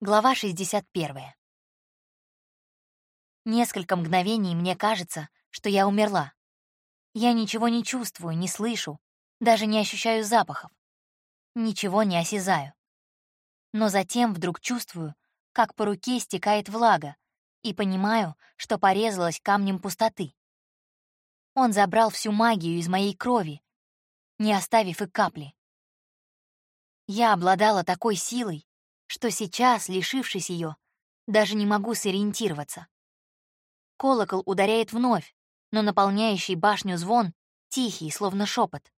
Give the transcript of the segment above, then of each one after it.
Глава 61. Несколько мгновений мне кажется, что я умерла. Я ничего не чувствую, не слышу, даже не ощущаю запахов. Ничего не осязаю. Но затем вдруг чувствую, как по руке стекает влага, и понимаю, что порезалась камнем пустоты. Он забрал всю магию из моей крови, не оставив и капли. Я обладала такой силой, что сейчас, лишившись ее, даже не могу сориентироваться. Колокол ударяет вновь, но наполняющий башню звон тихий, словно шепот.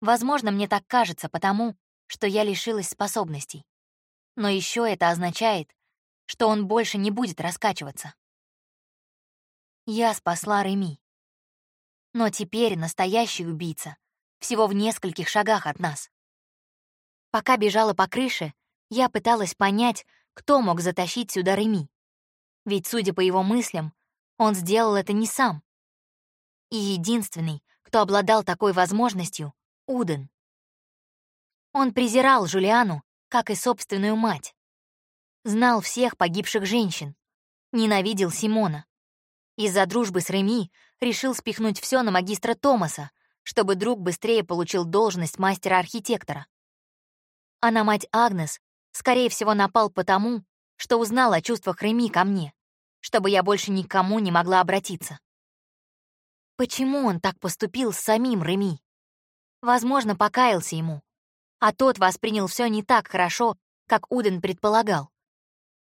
Возможно, мне так кажется потому, что я лишилась способностей. Но еще это означает, что он больше не будет раскачиваться. Я спасла Реми. Но теперь настоящий убийца всего в нескольких шагах от нас. Пока бежала по крыше, я пыталась понять, кто мог затащить сюда Реми. Ведь, судя по его мыслям, он сделал это не сам. И единственный, кто обладал такой возможностью — Уден. Он презирал Жулиану, как и собственную мать. Знал всех погибших женщин. Ненавидел Симона. Из-за дружбы с Реми решил спихнуть все на магистра Томаса, чтобы друг быстрее получил должность мастера-архитектора. А на мать Агнес Скорее всего, напал потому, что узнал о чувствах Реми ко мне, чтобы я больше никому не могла обратиться. Почему он так поступил с самим Реми? Возможно, покаялся ему, а тот воспринял все не так хорошо, как Уден предполагал.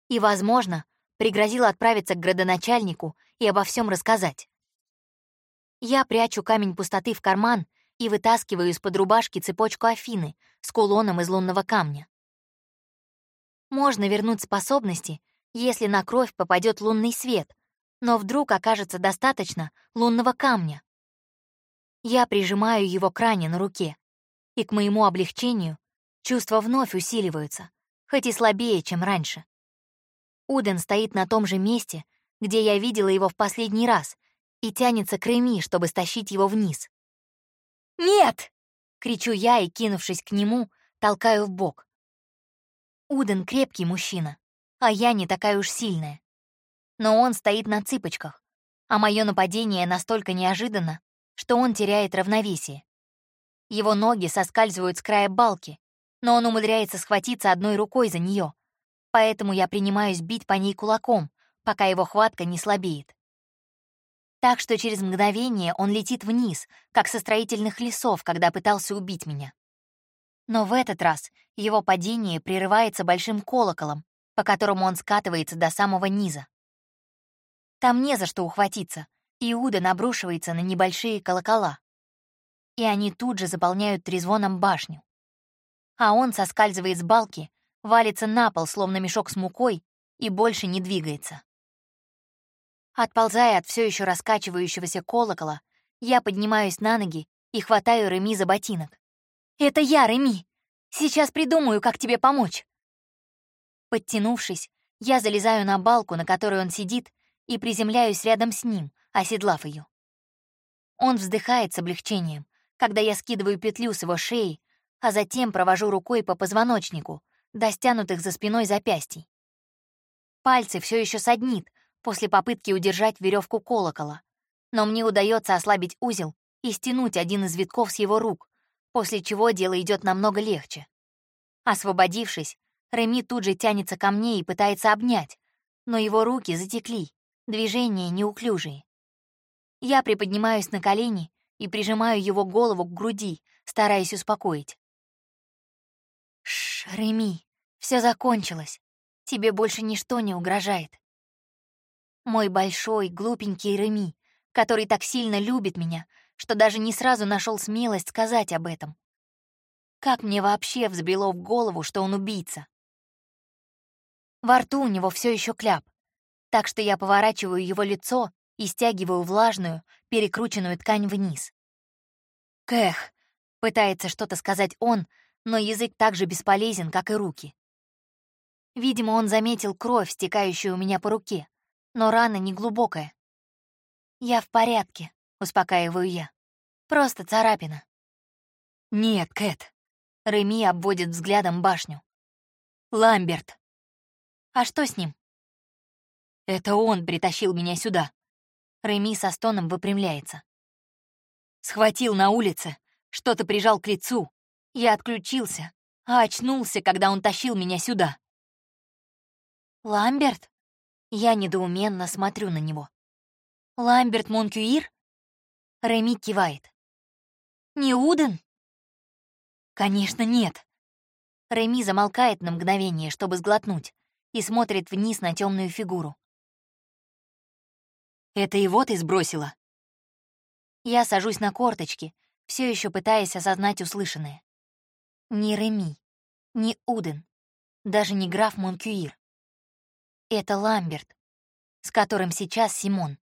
И, возможно, пригрозил отправиться к градоначальнику и обо всем рассказать. Я прячу камень пустоты в карман и вытаскиваю из-под рубашки цепочку Афины с кулоном из лунного камня. Можно вернуть способности, если на кровь попадет лунный свет, но вдруг окажется достаточно лунного камня. Я прижимаю его к ране на руке, и к моему облегчению чувства вновь усиливаются, хоть и слабее, чем раньше. Уден стоит на том же месте, где я видела его в последний раз, и тянется к Реми, чтобы стащить его вниз. «Нет!» — кричу я и, кинувшись к нему, толкаю в бок. Уден крепкий мужчина, а я не такая уж сильная. Но он стоит на цыпочках, а мое нападение настолько неожиданно, что он теряет равновесие. Его ноги соскальзывают с края балки, но он умудряется схватиться одной рукой за нее, поэтому я принимаюсь бить по ней кулаком, пока его хватка не слабеет. Так что через мгновение он летит вниз, как со строительных лесов, когда пытался убить меня. Но в этот раз его падение прерывается большим колоколом, по которому он скатывается до самого низа. Там не за что ухватиться, Иуда набрушивается на небольшие колокола. И они тут же заполняют трезвоном башню. А он соскальзывает с балки, валится на пол, словно мешок с мукой, и больше не двигается. Отползая от все еще раскачивающегося колокола, я поднимаюсь на ноги и хватаю Реми за ботинок. «Это я, Реми! Сейчас придумаю, как тебе помочь!» Подтянувшись, я залезаю на балку, на которой он сидит, и приземляюсь рядом с ним, оседлав ее. Он вздыхает с облегчением, когда я скидываю петлю с его шеи, а затем провожу рукой по позвоночнику, до стянутых за спиной запястий. Пальцы все еще саднит после попытки удержать веревку колокола, но мне удается ослабить узел и стянуть один из витков с его рук, после чего дело идет намного легче. Освободившись, Реми тут же тянется ко мне и пытается обнять, но его руки затекли, движения неуклюжие. Я приподнимаюсь на колени и прижимаю его голову к груди, стараясь успокоить. «Шш, Реми, все закончилось. Тебе больше ничто не угрожает. Мой большой, глупенький Реми, который так сильно любит меня, что даже не сразу нашел смелость сказать об этом. Как мне вообще взбрело в голову, что он убийца? Во рту у него все еще кляп, так что я поворачиваю его лицо и стягиваю влажную, перекрученную ткань вниз. «Кэх!» — пытается что-то сказать он, но язык так же бесполезен, как и руки. Видимо, он заметил кровь, стекающую у меня по руке, но рана не глубокая. «Я в порядке», — успокаиваю я. «Просто царапина». «Нет, Кэт». Реми обводит взглядом башню. «Ламберт. А что с ним? Это он притащил меня сюда. Реми со стоном выпрямляется. Схватил на улице, что-то прижал к лицу. Я отключился, а очнулся, когда он тащил меня сюда. «Ламберт?» Я недоуменно смотрю на него. «Ламберт Монкюир?» Реми кивает. «Не Уден?» «Конечно, нет». Реми замолкает на мгновение, чтобы сглотнуть, и смотрит вниз на темную фигуру. «Это его ты сбросила?» Я сажусь на корточки, все еще пытаясь осознать услышанное. Ни Реми, ни Уден, даже не граф Монкюир. Это Ламберт, с которым сейчас Симон.